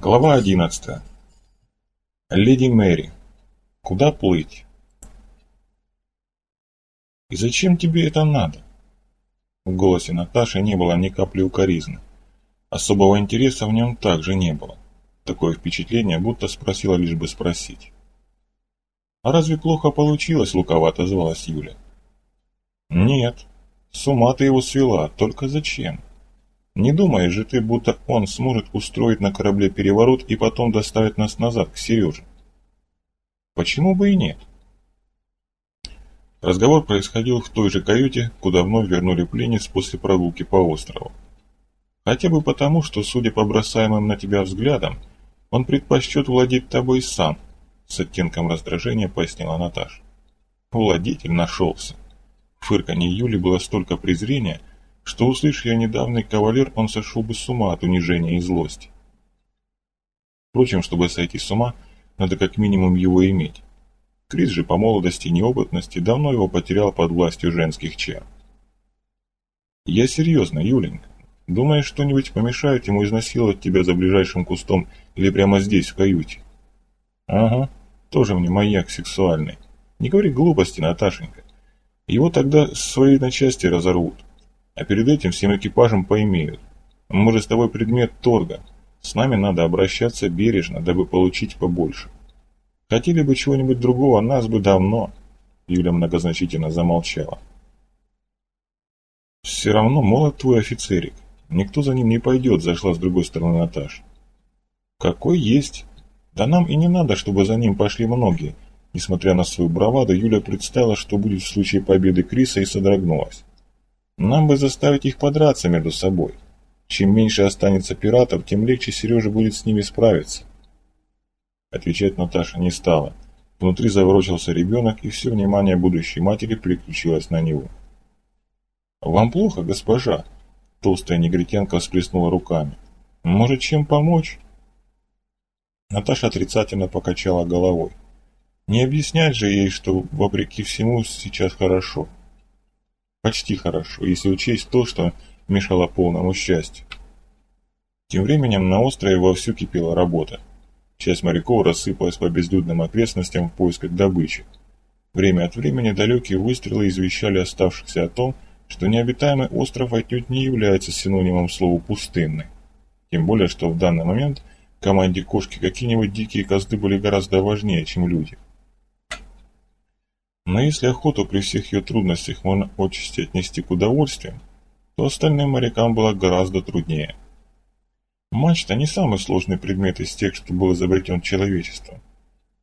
Глава 11. Леди Мэри. Куда плыть? «И зачем тебе это надо?» В голосе Наташи не было ни капли укоризны. Особого интереса в нем также не было. Такое впечатление, будто спросила лишь бы спросить. «А разве плохо получилось?» — лукаво отозвалась Юля. «Нет, с ума ты его свела, только зачем?» Не думаешь же ты, будто он сможет устроить на корабле переворот и потом доставить нас назад, к Сереже? Почему бы и нет? Разговор происходил в той же каюте, куда вновь вернули пленниц после прогулки по острову. Хотя бы потому, что, судя по бросаемым на тебя взглядам, он предпочтет владеть тобой сам, с оттенком раздражения пояснила Наташа. Владетель нашелся. В фырканье Юли было столько презрения, что, услышь я недавний кавалер, он сошел бы с ума от унижения и злости. Впрочем, чтобы сойти с ума, надо как минимум его иметь. Крис же по молодости и неопытности давно его потерял под властью женских чар. Я серьезно, Юленька. Думаешь, что-нибудь помешает ему изнасиловать тебя за ближайшим кустом или прямо здесь, в каюте? Ага, тоже мне маяк сексуальный. Не говори глупости, Наташенька. Его тогда свои на части разорвут. А перед этим всем экипажем поимеют. Мы же с тобой предмет торга. С нами надо обращаться бережно, дабы получить побольше. Хотели бы чего-нибудь другого, нас бы давно. Юля многозначительно замолчала. Все равно молод твой офицерик. Никто за ним не пойдет, зашла с другой стороны Наташа. Какой есть. Да нам и не надо, чтобы за ним пошли многие. Несмотря на свою браваду, Юля представила, что будет в случае победы Криса и содрогнулась. Нам бы заставить их подраться между собой. Чем меньше останется пиратов, тем легче Сереже будет с ними справиться. Отвечать Наташа не стала. Внутри заворочился ребенок, и все внимание будущей матери переключилось на него. «Вам плохо, госпожа?» Толстая негритянка всплеснула руками. «Может, чем помочь?» Наташа отрицательно покачала головой. Не объяснять же ей, что, вопреки всему, сейчас хорошо. Почти хорошо, если учесть то, что мешало полному счастью. Тем временем на острове вовсю кипела работа. Часть моряков рассыпалась по безлюдным окрестностям в поисках добычи. Время от времени далекие выстрелы извещали оставшихся о том, что необитаемый остров отнюдь не является синонимом слова «пустынный». Тем более, что в данный момент команде кошки какие-нибудь дикие козды были гораздо важнее, чем люди. Но если охоту при всех ее трудностях можно отчасти отнести к удовольствию, то остальным морякам было гораздо труднее. Мачта не самый сложный предмет из тех, что был изобретен человечеством.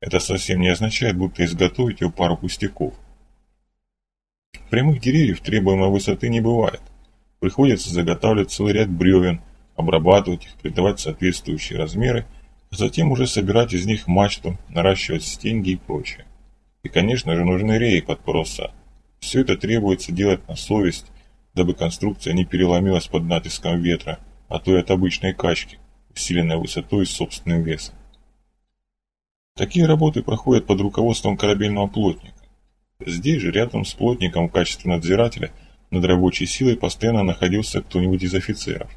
Это совсем не означает, будто изготовить ее пару пустяков. Прямых деревьев требуемой высоты не бывает. Приходится заготавливать целый ряд бревен, обрабатывать их, придавать соответствующие размеры, а затем уже собирать из них мачту, наращивать стенги и прочее. И, конечно же, нужны реи под паруса. Все это требуется делать на совесть, дабы конструкция не переломилась под натиском ветра, а то и от обычной качки, усиленной высотой и собственным весом. Такие работы проходят под руководством корабельного плотника. Здесь же, рядом с плотником в качестве надзирателя, над рабочей силой постоянно находился кто-нибудь из офицеров.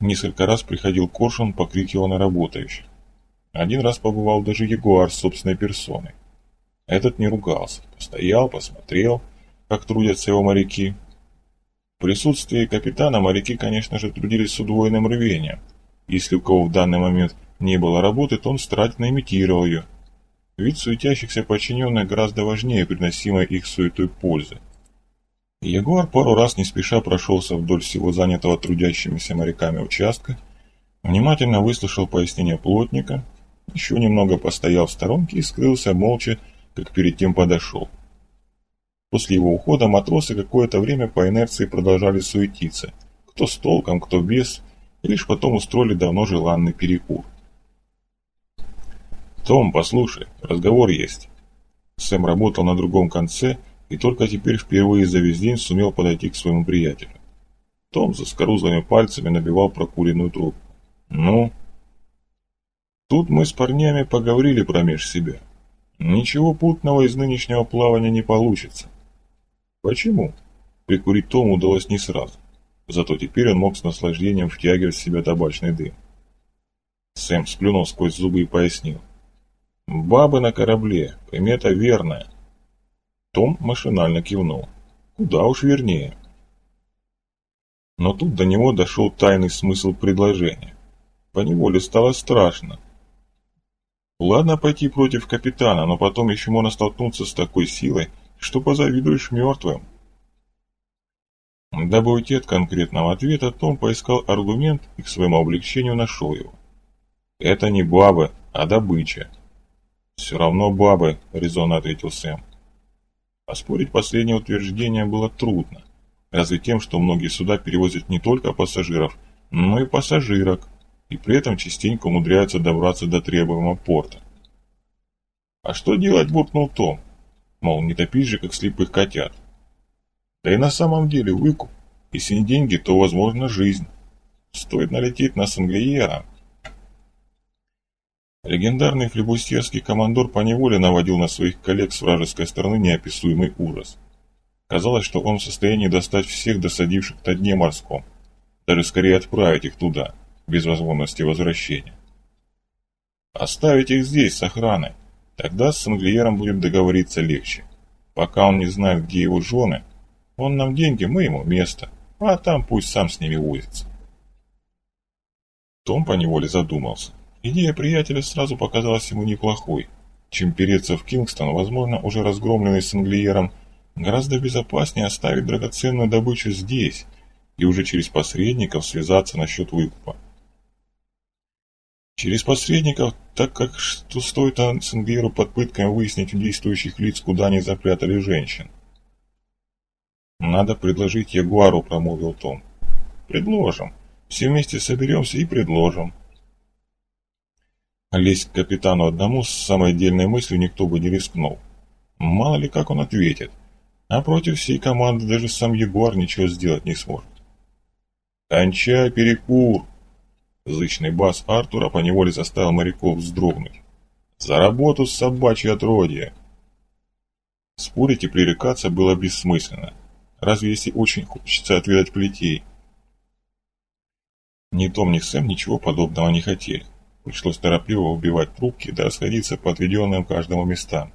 Несколько раз приходил Коршун, покрикивал на работающих. Один раз побывал даже Ягуар с собственной персоной. Этот не ругался, постоял, посмотрел, как трудятся его моряки. В присутствии капитана моряки, конечно же, трудились с удвоенным рвением. Если у кого в данный момент не было работы, то он старательно имитировал ее. Вид суетящихся подчиненных гораздо важнее приносимой их суетой пользы. Ягуар пару раз не спеша прошелся вдоль всего занятого трудящимися моряками участка, внимательно выслушал пояснение плотника, еще немного постоял в сторонке и скрылся молча, как перед тем подошел. После его ухода матросы какое-то время по инерции продолжали суетиться, кто с толком, кто без, и лишь потом устроили давно желанный перекур. «Том, послушай, разговор есть». Сэм работал на другом конце и только теперь впервые за весь день сумел подойти к своему приятелю. Том за скорузлыми пальцами набивал прокуренную трубку. «Ну?» Тут мы с парнями поговорили промеж себя. Ничего путного из нынешнего плавания не получится. Почему? Прикурить Тому удалось не сразу. Зато теперь он мог с наслаждением втягивать в себя табачный дым. Сэм сплюнул сквозь зубы и пояснил. «Бабы на корабле, примета верная». Том машинально кивнул. «Куда уж вернее». Но тут до него дошел тайный смысл предложения. Поневоле стало страшно. Ладно пойти против капитана, но потом еще можно столкнуться с такой силой, что позавидуешь мертвым. Дабы уйти от конкретного ответа, Том поискал аргумент и к своему облегчению нашел его. «Это не бабы, а добыча». «Все равно бабы», — резонно ответил Сэм. Оспорить последнее утверждение было трудно, разве тем, что многие суда перевозят не только пассажиров, но и пассажирок, и при этом частенько умудряются добраться до требуемого порта. «А что делать?» – буркнул Том. Мол, не топить же, как слепых котят. Да и на самом деле выкуп. Если не деньги, то, возможно, жизнь. Стоит налететь на Санглиера. Легендарный флебустьерский командор поневоле наводил на своих коллег с вражеской стороны неописуемый ужас. Казалось, что он в состоянии достать всех досадивших на морском, даже скорее отправить их туда, без возможности возвращения. Оставить их здесь с охраной, тогда с Санглиером будет договориться легче. Пока он не знает, где его жены, он нам деньги, мы ему место, а там пусть сам с ними возится. Том поневоле задумался. Идея приятеля сразу показалась ему неплохой. Чем переться в Кингстон, возможно, уже разгромленный с Англиером, гораздо безопаснее оставить драгоценную добычу здесь и уже через посредников связаться насчет выкупа. Через посредников, так как что стоит Англиеру под пытками выяснить у действующих лиц, куда они запрятали женщин. «Надо предложить Ягуару», — промолвил Том. «Предложим. Все вместе соберемся и предложим». Лезть к капитану одному с самой отдельной мыслью никто бы не рискнул. Мало ли как он ответит. А против всей команды даже сам Ягуар ничего сделать не сможет. «Кончай перекур!» Зычный бас Артура поневоле заставил моряков вздрогнуть. «За работу с собачьей отродье!» Спорить и пререкаться было бессмысленно. Разве если очень хочется отведать плетей? Ни Том, ни Сэм ничего подобного не хотели. Пришлось торопливо убивать трубки да расходиться по отведенным каждому местам.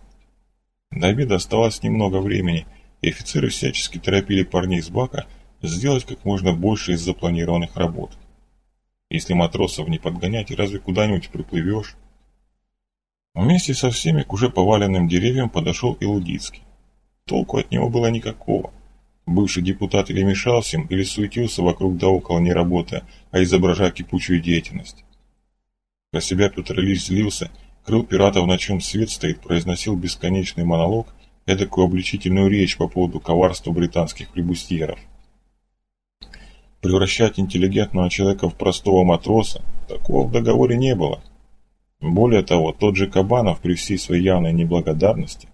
До обеда оставалось немного времени, и офицеры всячески торопили парней с бака сделать как можно больше из запланированных работ. Если матросов не подгонять, разве куда-нибудь приплывешь? Вместе со всеми к уже поваленным деревьям подошел и Лудицкий. Толку от него было никакого. Бывший депутат или мешался им, или суетился вокруг да около не работая, а изображая кипучую деятельность. Про себя Петр Ильич злился, крыл пиратов, на чем свет стоит, произносил бесконечный монолог, эдакую обличительную речь по поводу коварства британских флебустьеров. Превращать интеллигентного человека в простого матроса, такого в договоре не было. Более того, тот же Кабанов при всей своей явной неблагодарности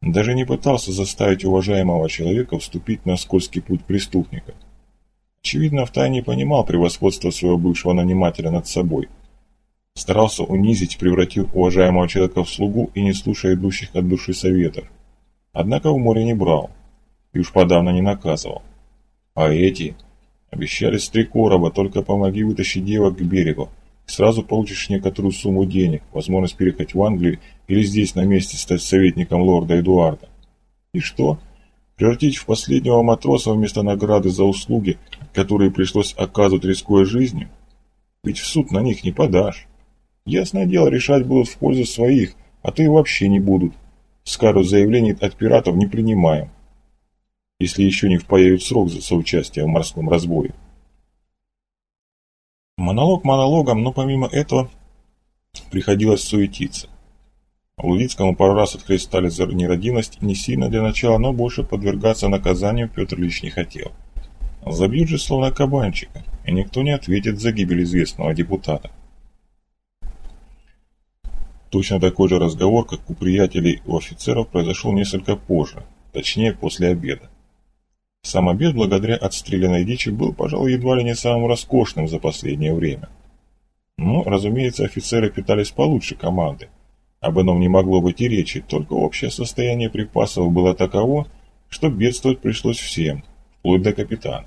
даже не пытался заставить уважаемого человека вступить на скользкий путь преступника. Очевидно, втайне понимал превосходство своего бывшего нанимателя над собой – Старался унизить, превратил уважаемого человека в слугу и не слушая идущих от души советов. Однако в море не брал. И уж подавно не наказывал. А эти обещали с три короба, только помоги вытащить девок к берегу. Сразу получишь некоторую сумму денег, возможность переехать в Англию или здесь на месте стать советником лорда Эдуарда. И что? Превратить в последнего матроса вместо награды за услуги, которые пришлось оказывать, рискуя жизнью? Ведь в суд на них не подашь. Ясное дело, решать будут в пользу своих, а то и вообще не будут. Скару заявлений от пиратов не принимаем. Если еще не впаяют срок за соучастие в морском разбое. Монолог монологом, но помимо этого приходилось суетиться. Луицкому пару раз отхлестали за нерадивность, не сильно для начала, но больше подвергаться наказанию Петр Ильич не хотел. Забьют же словно кабанчика, и никто не ответит за гибель известного депутата. Точно такой же разговор, как у приятелей у офицеров, произошел несколько позже, точнее после обеда. Сам обед, благодаря отстрелянной дичи, был, пожалуй, едва ли не самым роскошным за последнее время. Но, разумеется, офицеры питались получше команды. Об ином не могло быть и речи, только общее состояние припасов было таково, что бедствовать пришлось всем, вплоть до капитана.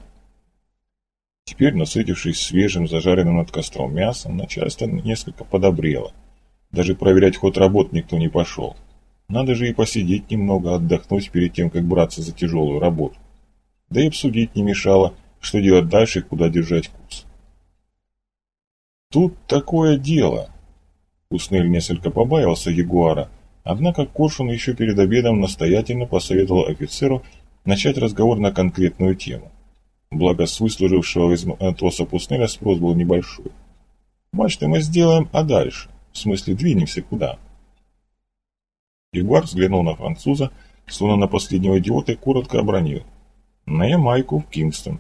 Теперь, насытившись свежим, зажаренным над костром мясом, начальство несколько подобрело. Даже проверять ход работ никто не пошел. Надо же и посидеть немного, отдохнуть перед тем, как браться за тяжелую работу. Да и обсудить не мешало, что делать дальше и куда держать курс. Тут такое дело. Уснель несколько побаивался Ягуара, однако Коршун еще перед обедом настоятельно посоветовал офицеру начать разговор на конкретную тему. Благо с выслужившего из матроса Пуснеля спрос был небольшой. Мачты мы сделаем, а дальше? В смысле, двинемся куда? Ягуар взглянул на француза, словно на последнего идиота и коротко обронил. На Ямайку, в Кингстон.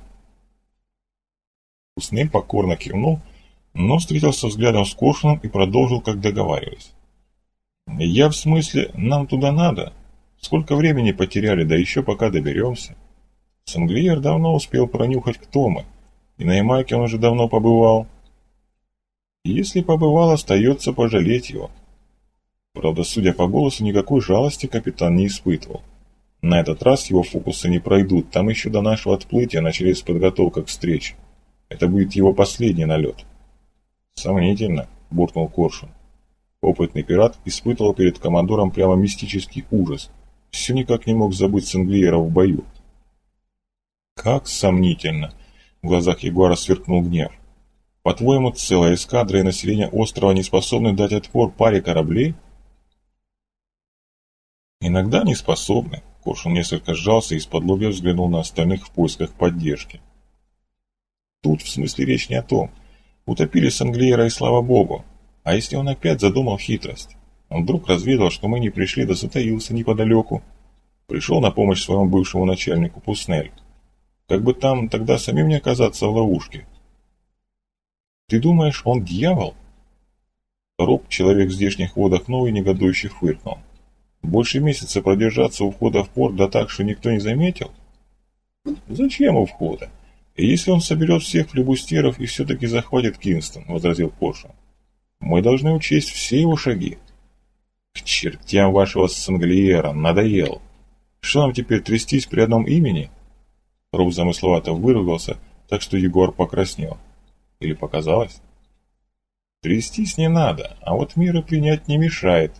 Пуснель покорно кивнул, но встретился взглядом с Коршуном и продолжил, как договаривались. «Я в смысле, нам туда надо? Сколько времени потеряли, да еще пока доберемся?» Санглиер давно успел пронюхать, кто мы, и на Ямайке он уже давно побывал. если побывал, остается пожалеть его. Правда, судя по голосу, никакой жалости капитан не испытывал. На этот раз его фокусы не пройдут, там еще до нашего отплытия начались подготовка к встрече. Это будет его последний налет. Сомнительно, буркнул Коршун. Опытный пират испытывал перед командором прямо мистический ужас. Все никак не мог забыть Сенглиера в бою. Как сомнительно! В глазах Егора сверкнул гнев. По-твоему, целая эскадра и население острова не способны дать отпор паре кораблей? Иногда не способны. Коршун несколько сжался и из-под взглянул на остальных в поисках поддержки. Тут, в смысле, речь не о том. Утопили Санглиера и слава богу. А если он опять задумал хитрость? Он вдруг разведал, что мы не пришли, да затаился неподалеку. Пришел на помощь своему бывшему начальнику Пуснель. Как бы там тогда самим не оказаться в ловушке. Ты думаешь, он дьявол? Роб, человек в здешних водах новый, негодующе фыркнул. Больше месяца продержаться у входа в порт, да так, что никто не заметил? Зачем у входа? И если он соберет всех флебустеров и все-таки захватит Кингстон, возразил Порша. Мы должны учесть все его шаги. К чертям вашего Санглиера, надоел. Что нам теперь трястись при одном имени? Роб замысловато выругался, так что Егор покраснел. Или показалось? Трястись не надо, а вот меры принять не мешает.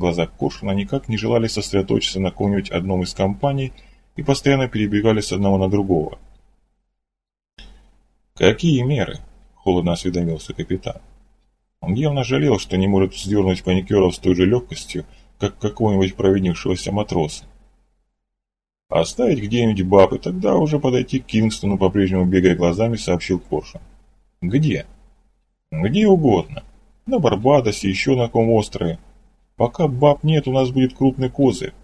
Глаза Коршуна никак не желали сосредоточиться на ком-нибудь одном из компаний и постоянно перебегали с одного на другого. «Какие меры?» – холодно осведомился капитан. Он явно жалел, что не может вздернуть паникеров с той же легкостью, как какого-нибудь провинившегося матроса. Оставить где-нибудь баб и тогда уже подойти к Кингстону, по-прежнему бегая глазами, сообщил Коршун. Где? Где угодно. На Барбадосе, еще на ком острове. Пока баб нет, у нас будет крупный козырь.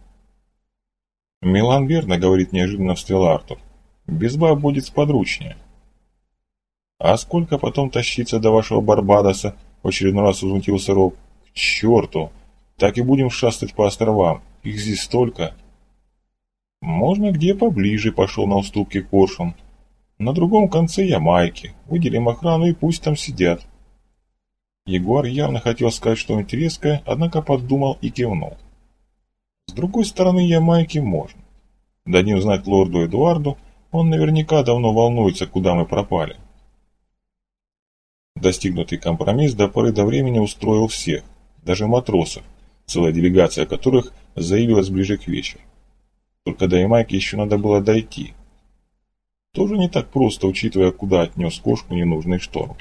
Милан верно, говорит неожиданно встрял Артур. Без баб будет сподручнее. «А сколько потом тащиться до вашего Барбадоса?» — очередной раз возмутился Роб. «К черту! Так и будем шастать по островам. Их здесь столько!» «Можно где поближе», — пошел на уступки Коршун. «На другом конце Ямайки. Выделим охрану и пусть там сидят». Егор явно хотел сказать что-нибудь резкое, однако подумал и кивнул. С другой стороны Ямайки можно. Дадим знать лорду Эдуарду, он наверняка давно волнуется, куда мы пропали. Достигнутый компромисс до поры до времени устроил всех, даже матросов, целая делегация которых заявилась ближе к вечеру. Только до Ямайки еще надо было дойти. Тоже не так просто, учитывая, куда отнес кошку ненужный шторм.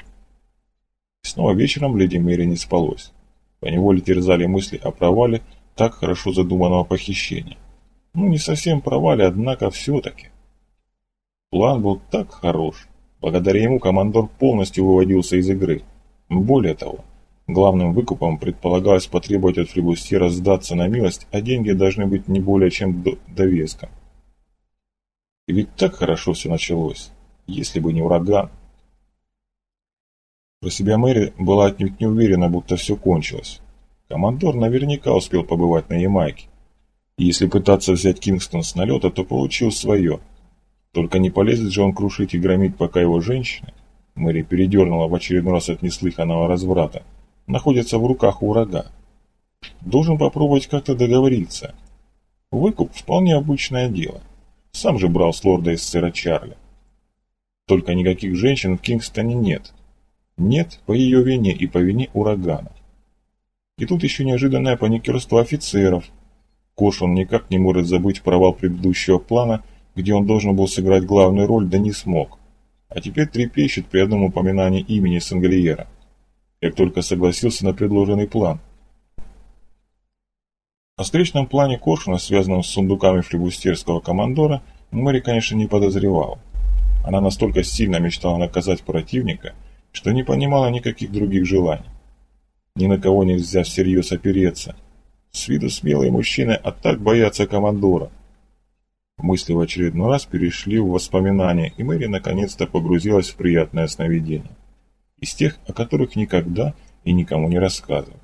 Снова вечером леди Мэри не спалось. Поневоле терзали мысли о провале так хорошо задуманного похищения. Ну, не совсем провале, однако все-таки. План был так хорош, Благодаря ему командор полностью выводился из игры. Более того, главным выкупом предполагалось потребовать от флебустьера сдаться на милость, а деньги должны быть не более чем довеском. И ведь так хорошо все началось, если бы не ураган. Про себя Мэри была отнюдь не уверена, будто все кончилось. Командор наверняка успел побывать на Ямайке. И если пытаться взять Кингстон с налета, то получил свое – только не полезет же он крушить и громить, пока его женщины, Мэри передернула в очередной раз от неслыханного разврата, находятся в руках у врага. Должен попробовать как-то договориться. Выкуп – вполне обычное дело. Сам же брал с лорда из сэра Чарли. Только никаких женщин в Кингстоне нет. Нет по ее вине и по вине урагана. И тут еще неожиданное паникерство офицеров. Кошун никак не может забыть провал предыдущего плана, где он должен был сыграть главную роль, да не смог. А теперь трепещет при одном упоминании имени Санглиера. Как только согласился на предложенный план. О встречном плане Коршуна, связанном с сундуками флебустерского командора, Мэри, конечно, не подозревала. Она настолько сильно мечтала наказать противника, что не понимала никаких других желаний. Ни на кого нельзя всерьез опереться. С виду смелые мужчины, а так боятся командора. Мысли в очередной раз перешли в воспоминания, и Мэри наконец-то погрузилась в приятное сновидение. Из тех, о которых никогда и никому не рассказывал.